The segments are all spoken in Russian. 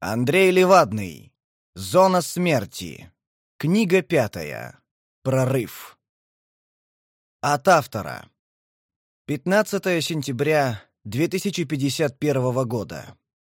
Андрей Левадный. Зона смерти. Книга пятая. Прорыв. От автора. 15 сентября 2051 года.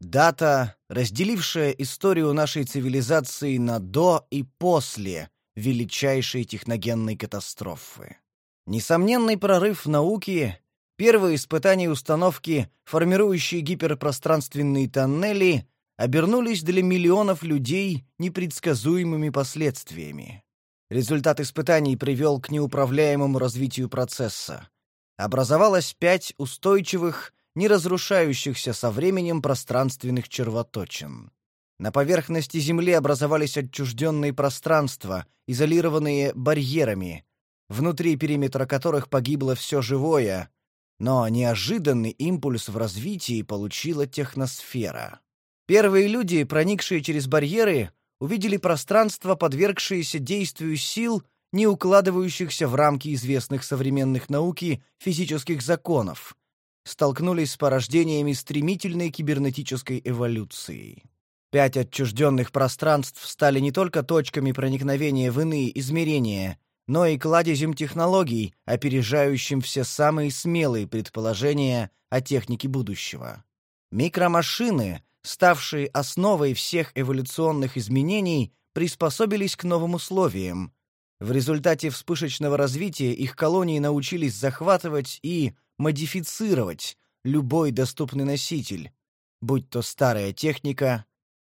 Дата, разделившая историю нашей цивилизации на до и после величайшей техногенной катастрофы. Несомненный прорыв в науке, первые испытания установки, формирующие гиперпространственные тоннели, обернулись для миллионов людей непредсказуемыми последствиями. Результат испытаний привел к неуправляемому развитию процесса. Образовалось пять устойчивых, не разрушающихся со временем пространственных червоточин. На поверхности Земли образовались отчужденные пространства, изолированные барьерами, внутри периметра которых погибло все живое, но неожиданный импульс в развитии получила техносфера. Первые люди, проникшие через барьеры, увидели пространство, подвергшееся действию сил, не укладывающихся в рамки известных современных науки физических законов, столкнулись с порождениями стремительной кибернетической эволюции. Пять отчужденных пространств стали не только точками проникновения в иные измерения, но и кладезем технологий, опережающим все самые смелые предположения о технике будущего. Микромашины, ставшие основой всех эволюционных изменений, приспособились к новым условиям. В результате вспышечного развития их колонии научились захватывать и модифицировать любой доступный носитель, будь то старая техника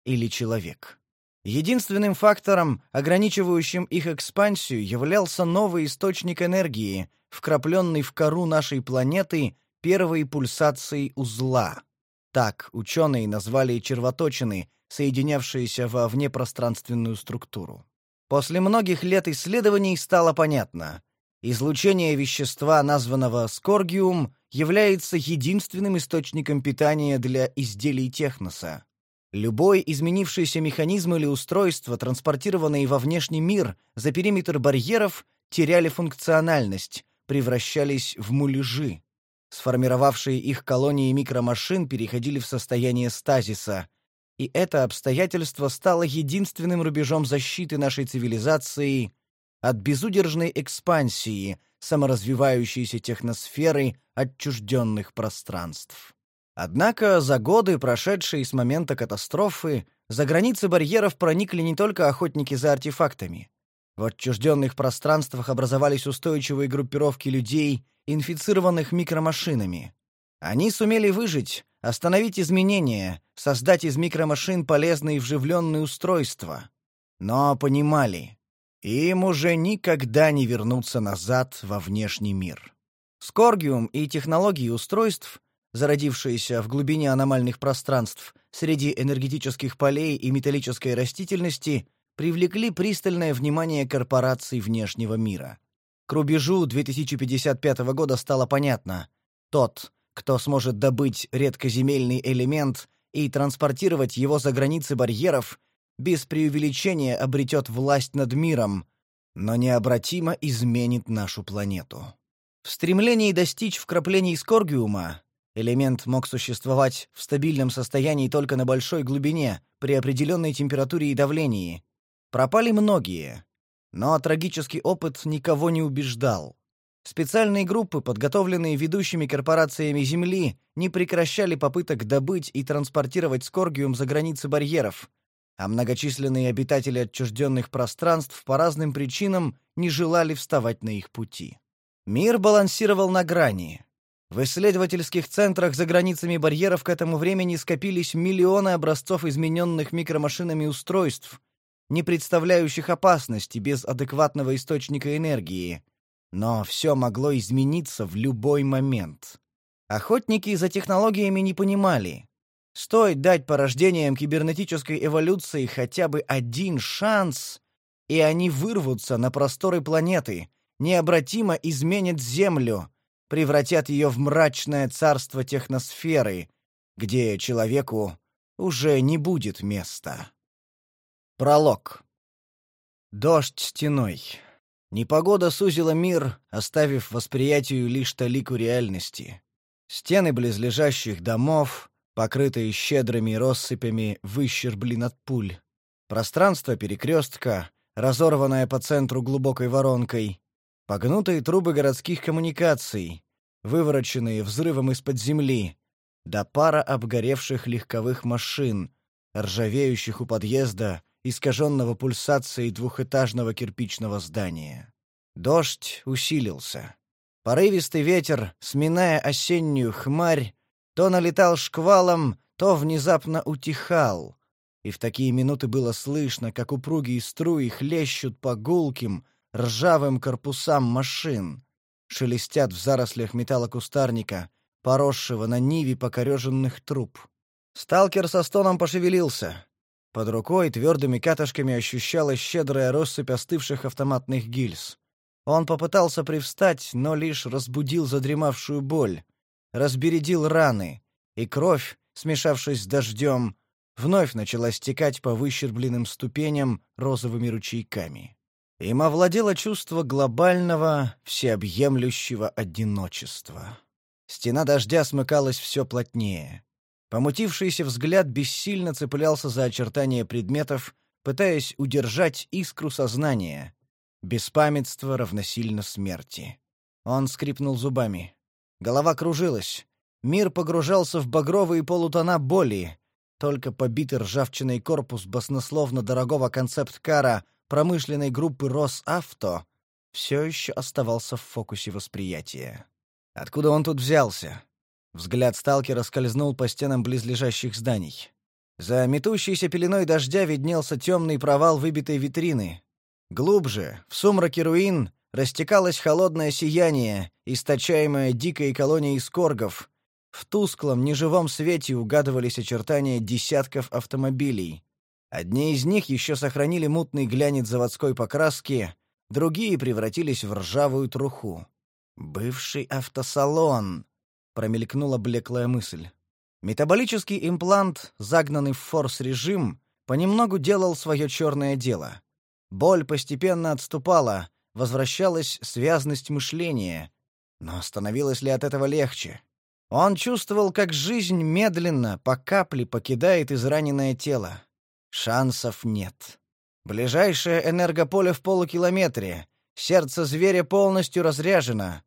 или человек. Единственным фактором, ограничивающим их экспансию, являлся новый источник энергии, вкрапленный в кору нашей планеты первой пульсацией узла. Так ученые назвали червоточины, соединявшиеся во внепространственную структуру. После многих лет исследований стало понятно. Излучение вещества, названного скоргиум, является единственным источником питания для изделий техноса. Любой изменившийся механизм или устройство, транспортированные во внешний мир за периметр барьеров, теряли функциональность, превращались в муляжи. Сформировавшие их колонии микромашин переходили в состояние стазиса, и это обстоятельство стало единственным рубежом защиты нашей цивилизации от безудержной экспансии саморазвивающейся техносферы отчужденных пространств. Однако за годы, прошедшие с момента катастрофы, за границы барьеров проникли не только охотники за артефактами. В отчужденных пространствах образовались устойчивые группировки людей, инфицированных микромашинами. Они сумели выжить, остановить изменения, создать из микромашин полезные вживленные устройства. Но понимали, им уже никогда не вернуться назад во внешний мир. Скоргиум и технологии устройств, зародившиеся в глубине аномальных пространств среди энергетических полей и металлической растительности, привлекли пристальное внимание корпораций внешнего мира. К рубежу 2055 года стало понятно, тот, кто сможет добыть редкоземельный элемент и транспортировать его за границы барьеров, без преувеличения обретет власть над миром, но необратимо изменит нашу планету. В стремлении достичь вкраплений скоргиума элемент мог существовать в стабильном состоянии только на большой глубине, при определенной температуре и давлении. Пропали многие, но трагический опыт никого не убеждал. Специальные группы, подготовленные ведущими корпорациями Земли, не прекращали попыток добыть и транспортировать скоргиум за границы барьеров, а многочисленные обитатели отчужденных пространств по разным причинам не желали вставать на их пути. Мир балансировал на грани. В исследовательских центрах за границами барьеров к этому времени скопились миллионы образцов измененных микромашинами устройств, не представляющих опасности без адекватного источника энергии. Но все могло измениться в любой момент. Охотники за технологиями не понимали. Стоит дать порождениям кибернетической эволюции хотя бы один шанс, и они вырвутся на просторы планеты, необратимо изменят Землю, превратят ее в мрачное царство техносферы, где человеку уже не будет места. Пролог. Дождь стеной. Непогода сузила мир, оставив восприятию лишь талику реальности. Стены близлежащих домов, покрытые щедрыми россыпями выщерблин от пуль. Пространство перекрестка, разорванное по центру глубокой воронкой, погнутые трубы городских коммуникаций, вывороченные взрывом из-под земли, до пара обгоревших легковых машин, ржавеющих у подъезда, искаженного пульсацией двухэтажного кирпичного здания. Дождь усилился. Порывистый ветер, сминая осеннюю хмарь, то налетал шквалом, то внезапно утихал. И в такие минуты было слышно, как упругие струи хлещут по гулким, ржавым корпусам машин, шелестят в зарослях металлокустарника, поросшего на ниве покореженных труб. Сталкер со стоном пошевелился. Под рукой твердыми катышками ощущалась щедрая россыпь остывших автоматных гильз. Он попытался привстать, но лишь разбудил задремавшую боль, разбередил раны, и кровь, смешавшись с дождем, вновь начала стекать по выщербленным ступеням розовыми ручейками. Им овладело чувство глобального, всеобъемлющего одиночества. Стена дождя смыкалась все плотнее. Помутившийся взгляд бессильно цеплялся за очертания предметов, пытаясь удержать искру сознания. Беспамятство равносильно смерти. Он скрипнул зубами. Голова кружилась. Мир погружался в багровые полутона боли. Только побитый ржавчиной корпус баснословно дорогого концепт-кара промышленной группы «Росавто» все еще оставался в фокусе восприятия. Откуда он тут взялся? Взгляд сталкера скользнул по стенам близлежащих зданий. За метущейся пеленой дождя виднелся темный провал выбитой витрины. Глубже, в сумраке руин, растекалось холодное сияние, источаемое дикой колонией скоргов. В тусклом, неживом свете угадывались очертания десятков автомобилей. Одни из них еще сохранили мутный глянец заводской покраски, другие превратились в ржавую труху. «Бывший автосалон», промелькнула блеклая мысль. Метаболический имплант, загнанный в форс-режим, понемногу делал свое черное дело. Боль постепенно отступала, возвращалась связность мышления. Но становилось ли от этого легче? Он чувствовал, как жизнь медленно, по капле покидает израненное тело. Шансов нет. Ближайшее энергополе в полукилометре. Сердце зверя полностью разряжено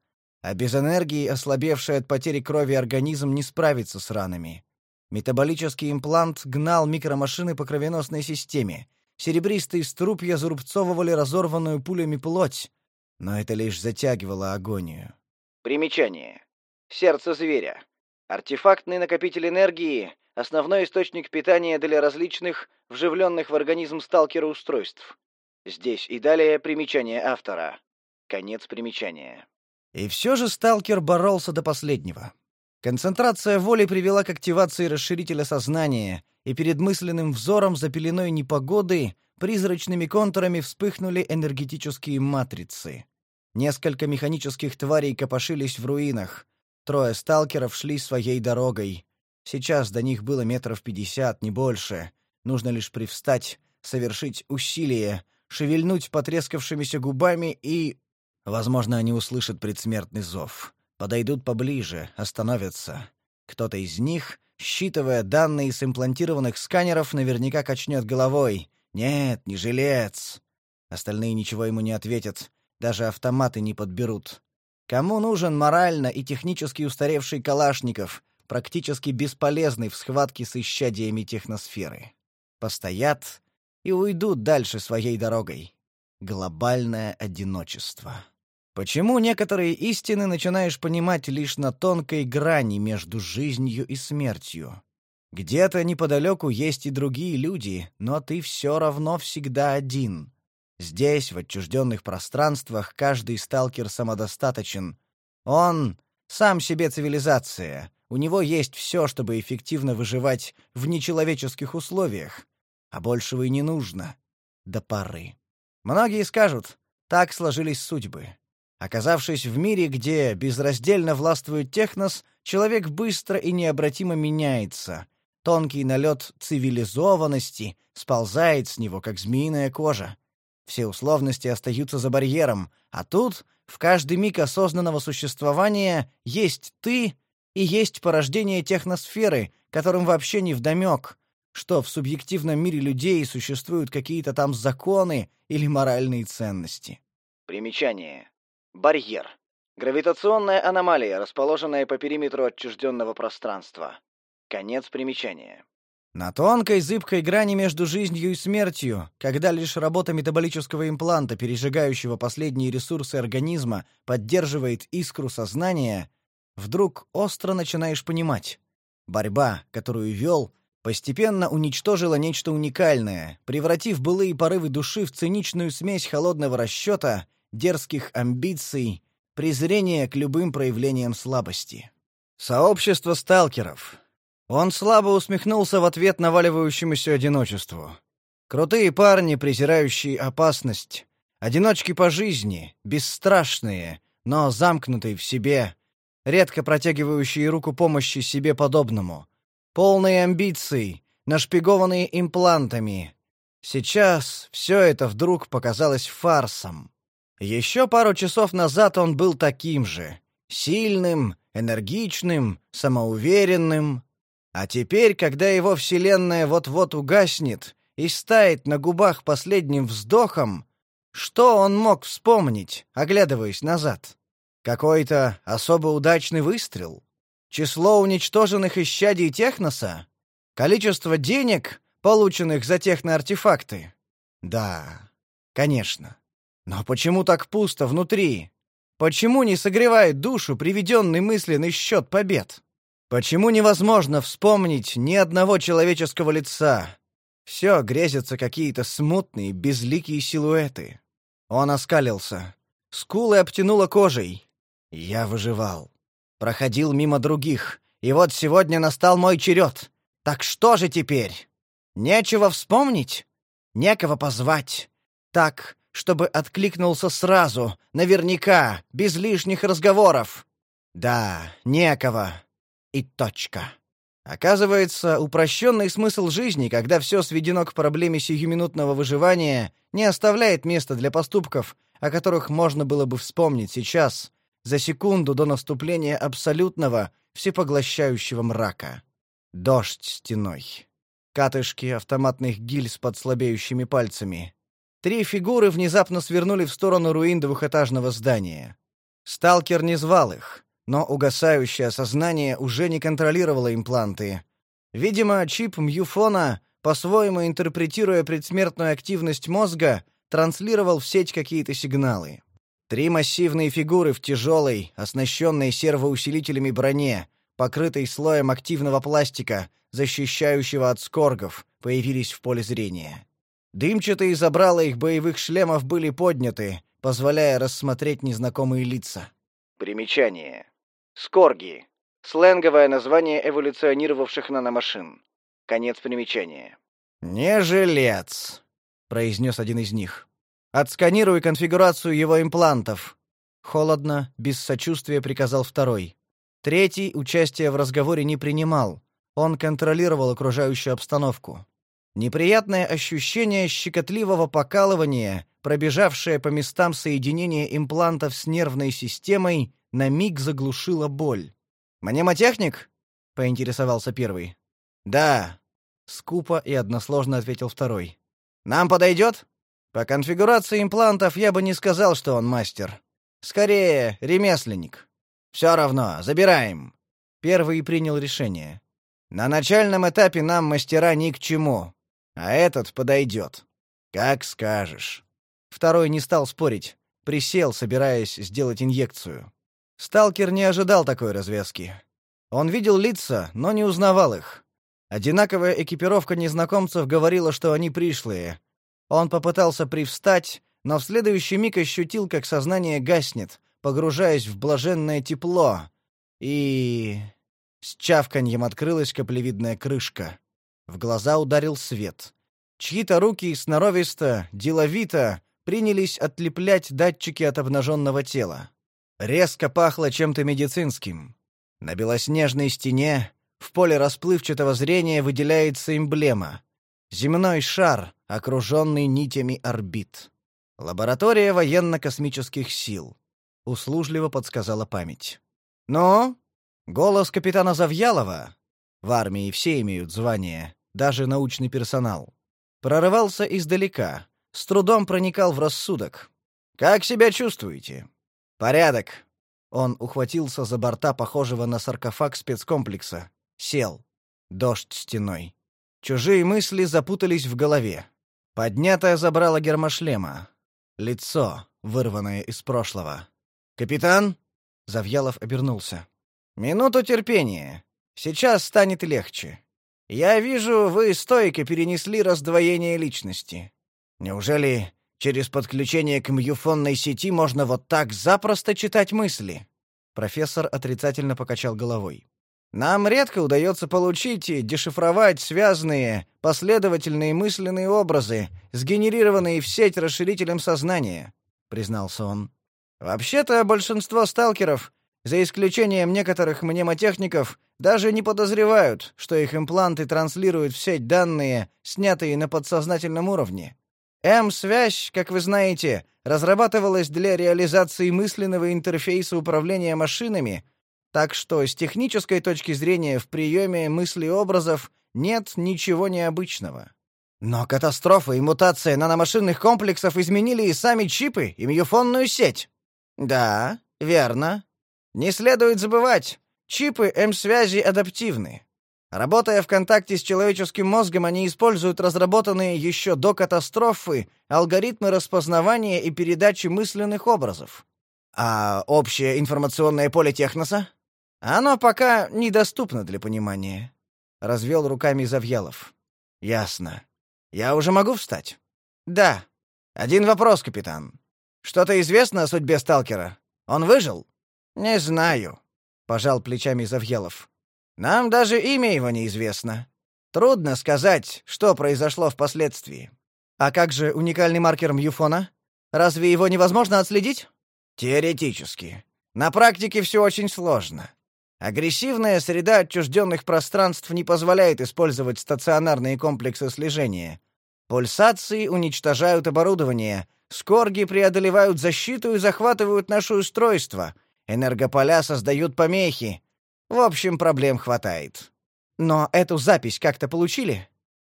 а без энергии ослабевший от потери крови организм не справится с ранами. Метаболический имплант гнал микромашины по кровеносной системе. Серебристые струпья зарубцовывали разорванную пулями плоть, но это лишь затягивало агонию. Примечание. Сердце зверя. Артефактный накопитель энергии, основной источник питания для различных вживленных в организм сталкера устройств. Здесь и далее примечание автора. Конец примечания. И все же сталкер боролся до последнего. Концентрация воли привела к активации расширителя сознания, и перед мысленным взором за пеленой непогоды призрачными контурами вспыхнули энергетические матрицы. Несколько механических тварей копошились в руинах. Трое сталкеров шли своей дорогой. Сейчас до них было метров пятьдесят, не больше. Нужно лишь привстать, совершить усилие, шевельнуть потрескавшимися губами и Возможно, они услышат предсмертный зов. Подойдут поближе, остановятся. Кто-то из них, считывая данные с имплантированных сканеров, наверняка качнет головой. «Нет, не жилец!» Остальные ничего ему не ответят. Даже автоматы не подберут. Кому нужен морально и технически устаревший Калашников, практически бесполезный в схватке с исчадиями техносферы? Постоят и уйдут дальше своей дорогой. Глобальное одиночество. Почему некоторые истины начинаешь понимать лишь на тонкой грани между жизнью и смертью? Где-то неподалеку есть и другие люди, но ты все равно всегда один. Здесь, в отчужденных пространствах, каждый сталкер самодостаточен. Он сам себе цивилизация. У него есть все, чтобы эффективно выживать в нечеловеческих условиях. А большего и не нужно. До поры. Многие скажут, так сложились судьбы. Оказавшись в мире, где безраздельно властвует технос, человек быстро и необратимо меняется. Тонкий налет цивилизованности сползает с него, как змеиная кожа. Все условности остаются за барьером, а тут в каждый миг осознанного существования есть ты и есть порождение техносферы, которым вообще не вдомек, что в субъективном мире людей существуют какие-то там законы или моральные ценности. Примечание. Барьер. Гравитационная аномалия, расположенная по периметру отчужденного пространства. Конец примечания. На тонкой зыбкой грани между жизнью и смертью, когда лишь работа метаболического импланта, пережигающего последние ресурсы организма, поддерживает искру сознания, вдруг остро начинаешь понимать. Борьба, которую вел, постепенно уничтожила нечто уникальное, превратив былые порывы души в циничную смесь холодного расчета, дерзких амбиций, презрения к любым проявлениям слабости. Сообщество сталкеров — он слабо усмехнулся в ответ наваливающемуся одиночеству. Крутые парни, презирающие опасность, одиночки по жизни, бесстрашные, но замкнутые в себе, редко протягивающие руку помощи себе подобному, полные амбиций, нашпигованные имплантами. Сейчас все это вдруг показалось фарсом. Еще пару часов назад он был таким же, сильным, энергичным, самоуверенным, а теперь, когда его вселенная вот-вот угаснет и стает на губах последним вздохом, что он мог вспомнить, оглядываясь назад? Какой-то особо удачный выстрел? Число уничтоженных исчадий техноса? Количество денег, полученных за техноартефакты? Да, конечно. Но почему так пусто внутри? Почему не согревает душу приведенный мысленный счет побед? Почему невозможно вспомнить ни одного человеческого лица? Все грезятся какие-то смутные, безликие силуэты. Он оскалился. Скулы обтянуло кожей. Я выживал. Проходил мимо других. И вот сегодня настал мой черед. Так что же теперь? Нечего вспомнить? Некого позвать? Так, чтобы откликнулся сразу, наверняка, без лишних разговоров. Да, некого и точка. Оказывается, упрощенный смысл жизни, когда все сведено к проблеме сиюминутного выживания, не оставляет места для поступков, о которых можно было бы вспомнить сейчас, за секунду до наступления абсолютного, всепоглощающего мрака. Дождь стеной. Катышки автоматных гильз под слабеющими пальцами. Три фигуры внезапно свернули в сторону руин двухэтажного здания. Сталкер не звал их. Но угасающее сознание уже не контролировало импланты. Видимо, чип Мьюфона, по-своему интерпретируя предсмертную активность мозга, транслировал в сеть какие-то сигналы. Три массивные фигуры в тяжелой, оснащенной сервоусилителями броне, покрытой слоем активного пластика, защищающего от скоргов, появились в поле зрения. Дымчатые забрала их боевых шлемов были подняты, позволяя рассмотреть незнакомые лица. Примечание. Скорги. Сленговое название эволюционировавших наномашин. Конец примечания. «Не жилец», — произнес один из них. «Отсканируй конфигурацию его имплантов». Холодно, без сочувствия приказал второй. Третий участия в разговоре не принимал. Он контролировал окружающую обстановку. Неприятное ощущение щекотливого покалывания, пробежавшее по местам соединения имплантов с нервной системой, на миг заглушила боль. «Мнемотехник?» — поинтересовался первый. «Да», — скупо и односложно ответил второй. «Нам подойдет?» «По конфигурации имплантов я бы не сказал, что он мастер. Скорее, ремесленник. Все равно, забираем». Первый принял решение. «На начальном этапе нам мастера ни к чему, а этот подойдет. Как скажешь». Второй не стал спорить, присел, собираясь сделать инъекцию. Сталкер не ожидал такой развязки. Он видел лица, но не узнавал их. Одинаковая экипировка незнакомцев говорила, что они пришлые. Он попытался привстать, но в следующий миг ощутил, как сознание гаснет, погружаясь в блаженное тепло. И... С чавканьем открылась каплевидная крышка. В глаза ударил свет. Чьи-то руки сноровисто, деловито принялись отлеплять датчики от обнаженного тела. Резко пахло чем-то медицинским. На белоснежной стене, в поле расплывчатого зрения выделяется эмблема. Земной шар, окруженный нитями орбит. Лаборатория военно-космических сил. Услужливо подсказала память. «Ну?» Голос капитана Завьялова. В армии все имеют звание, даже научный персонал. Прорывался издалека, с трудом проникал в рассудок. «Как себя чувствуете?» «Порядок». Он ухватился за борта похожего на саркофаг спецкомплекса. Сел. Дождь стеной. Чужие мысли запутались в голове. Поднятое забрало гермошлема. Лицо, вырванное из прошлого. «Капитан?» Завьялов обернулся. «Минуту терпения. Сейчас станет легче. Я вижу, вы стойко перенесли раздвоение личности. Неужели через подключение к мюфонной сети можно вот так запросто читать мысли?» Профессор отрицательно покачал головой. Нам редко удается получить и дешифровать связанные, последовательные мысленные образы, сгенерированные в сеть расширителем сознания, признался он. Вообще-то большинство сталкеров, за исключением некоторых мнемотехников, даже не подозревают, что их импланты транслируют в сеть данные, снятые на подсознательном уровне. М-связь, как вы знаете, разрабатывалась для реализации мысленного интерфейса управления машинами так что с технической точки зрения в приеме мыслеобразов нет ничего необычного. Но катастрофа и мутация наномашинных комплексов изменили и сами чипы, и мюфонную сеть. Да, верно. Не следует забывать, чипы М-связи адаптивны. Работая в контакте с человеческим мозгом, они используют разработанные еще до катастрофы алгоритмы распознавания и передачи мысленных образов. А общее информационное поле Техноса? Оно пока недоступно для понимания, развел руками Завьялов. Ясно. Я уже могу встать? Да. Один вопрос, капитан. Что-то известно о судьбе сталкера? Он выжил? Не знаю, пожал плечами Завьялов. Нам даже имя его неизвестно. Трудно сказать, что произошло впоследствии. А как же уникальный маркер Мьюфона? Разве его невозможно отследить? Теоретически. На практике все очень сложно. Агрессивная среда отчужденных пространств не позволяет использовать стационарные комплексы слежения. Пульсации уничтожают оборудование, скорги преодолевают защиту и захватывают наше устройство, энергополя создают помехи. В общем, проблем хватает. Но эту запись как-то получили?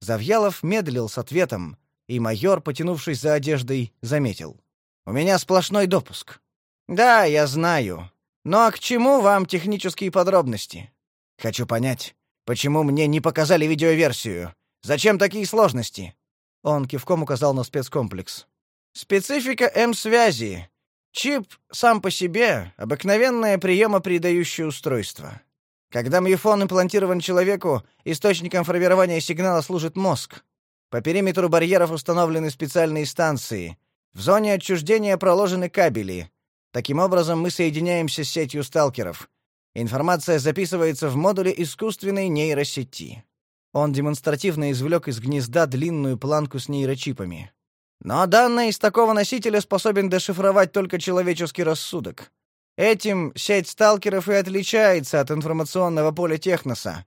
Завьялов медлил с ответом, и майор, потянувшись за одеждой, заметил: "У меня сплошной допуск". "Да, я знаю. А к чему вам технические подробности? Хочу понять, почему мне не показали видеоверсию? Зачем такие сложности? Он кивком указал на спецкомплекс. Специфика М-связи. Чип сам по себе обыкновенное приемопридающее устройство. Когда мюфон имплантирован человеку, источником формирования сигнала служит мозг. По периметру барьеров установлены специальные станции. В зоне отчуждения проложены кабели. Таким образом, мы соединяемся с сетью сталкеров. Информация записывается в модуле искусственной нейросети. Он демонстративно извлек из гнезда длинную планку с нейрочипами. Но данные из такого носителя способен дешифровать только человеческий рассудок. Этим сеть сталкеров и отличается от информационного поля Техноса.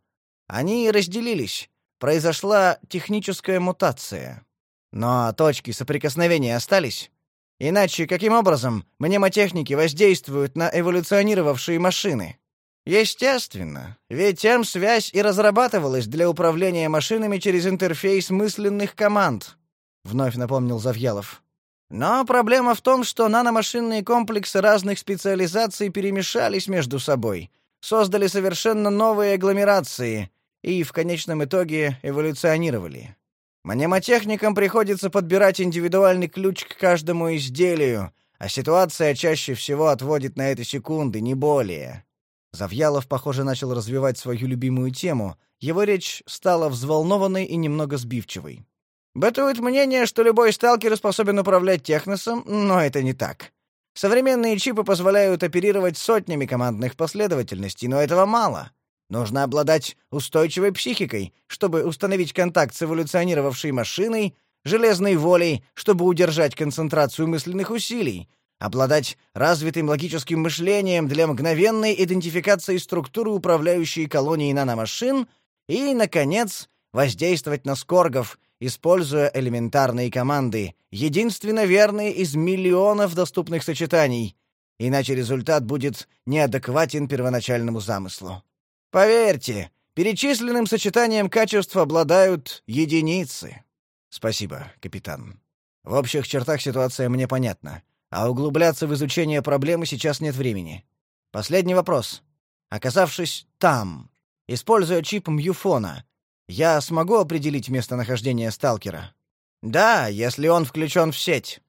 Они разделились. Произошла техническая мутация. Но точки соприкосновения остались. Иначе каким образом мнемотехники воздействуют на эволюционировавшие машины? Естественно, ведь М-связь и разрабатывалась для управления машинами через интерфейс мысленных команд, вновь напомнил Завьялов. Но проблема в том, что наномашинные комплексы разных специализаций перемешались между собой, создали совершенно новые агломерации и в конечном итоге эволюционировали. Мнемотехникам приходится подбирать индивидуальный ключ к каждому изделию, а ситуация чаще всего отводит на это секунды, не более. Завьялов, похоже, начал развивать свою любимую тему. Его речь стала взволнованной и немного сбивчивой. Бытует мнение, что любой сталкер способен управлять техносом, но это не так. Современные чипы позволяют оперировать сотнями командных последовательностей, но этого мало. Нужно обладать устойчивой психикой, чтобы установить контакт с эволюционировавшей машиной, железной волей, чтобы удержать концентрацию мысленных усилий, обладать развитым логическим мышлением для мгновенной идентификации структуры управляющей колонией наномашин и, наконец, воздействовать на скоргов, используя элементарные команды, единственно верные из миллионов доступных сочетаний, иначе результат будет неадекватен первоначальному замыслу. Поверьте, Перечисленным сочетанием качеств обладают единицы. Спасибо, капитан. В общих чертах ситуация мне понятна, а углубляться в изучение проблемы сейчас нет времени. Последний вопрос. Оказавшись там, используя чип Мьюфона, я смогу определить местонахождение сталкера? Да, если он включен в сеть.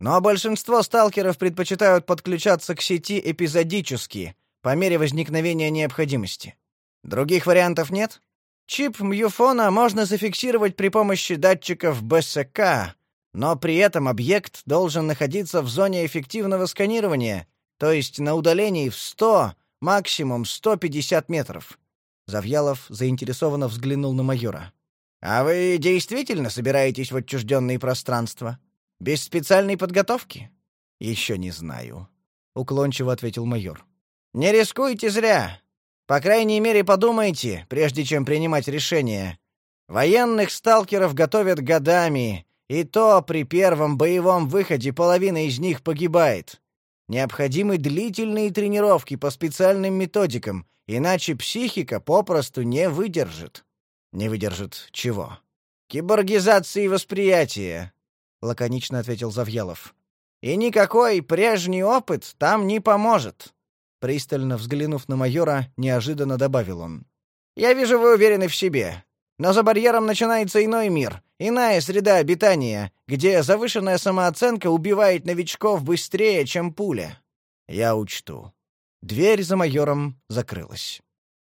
Но большинство сталкеров предпочитают подключаться к сети эпизодически, по мере возникновения необходимости. Других вариантов нет? Чип Мьюфона можно зафиксировать при помощи датчиков БСК, но при этом объект должен находиться в зоне эффективного сканирования, то есть на удалении в 100, максимум 150 метров. Завьялов заинтересованно взглянул на майора. «А вы действительно собираетесь в отчужденные пространства? Без специальной подготовки?» «Еще не знаю», — уклончиво ответил майор. «Не рискуйте зря. По крайней мере, подумайте, прежде чем принимать решение. Военных сталкеров готовят годами, и то при первом боевом выходе половина из них погибает. Необходимы длительные тренировки по специальным методикам, иначе психика попросту не выдержит. Не выдержит чего? Киборгизации восприятия, лаконично ответил Завьялов. И никакой прежний опыт там не поможет. Пристально взглянув на майора, неожиданно добавил он: "Я вижу, вы уверены в себе. Но за барьером начинается иной мир, иная среда обитания, где завышенная самооценка убивает новичков быстрее, чем пуля. Я учту. Дверь за майором закрылась.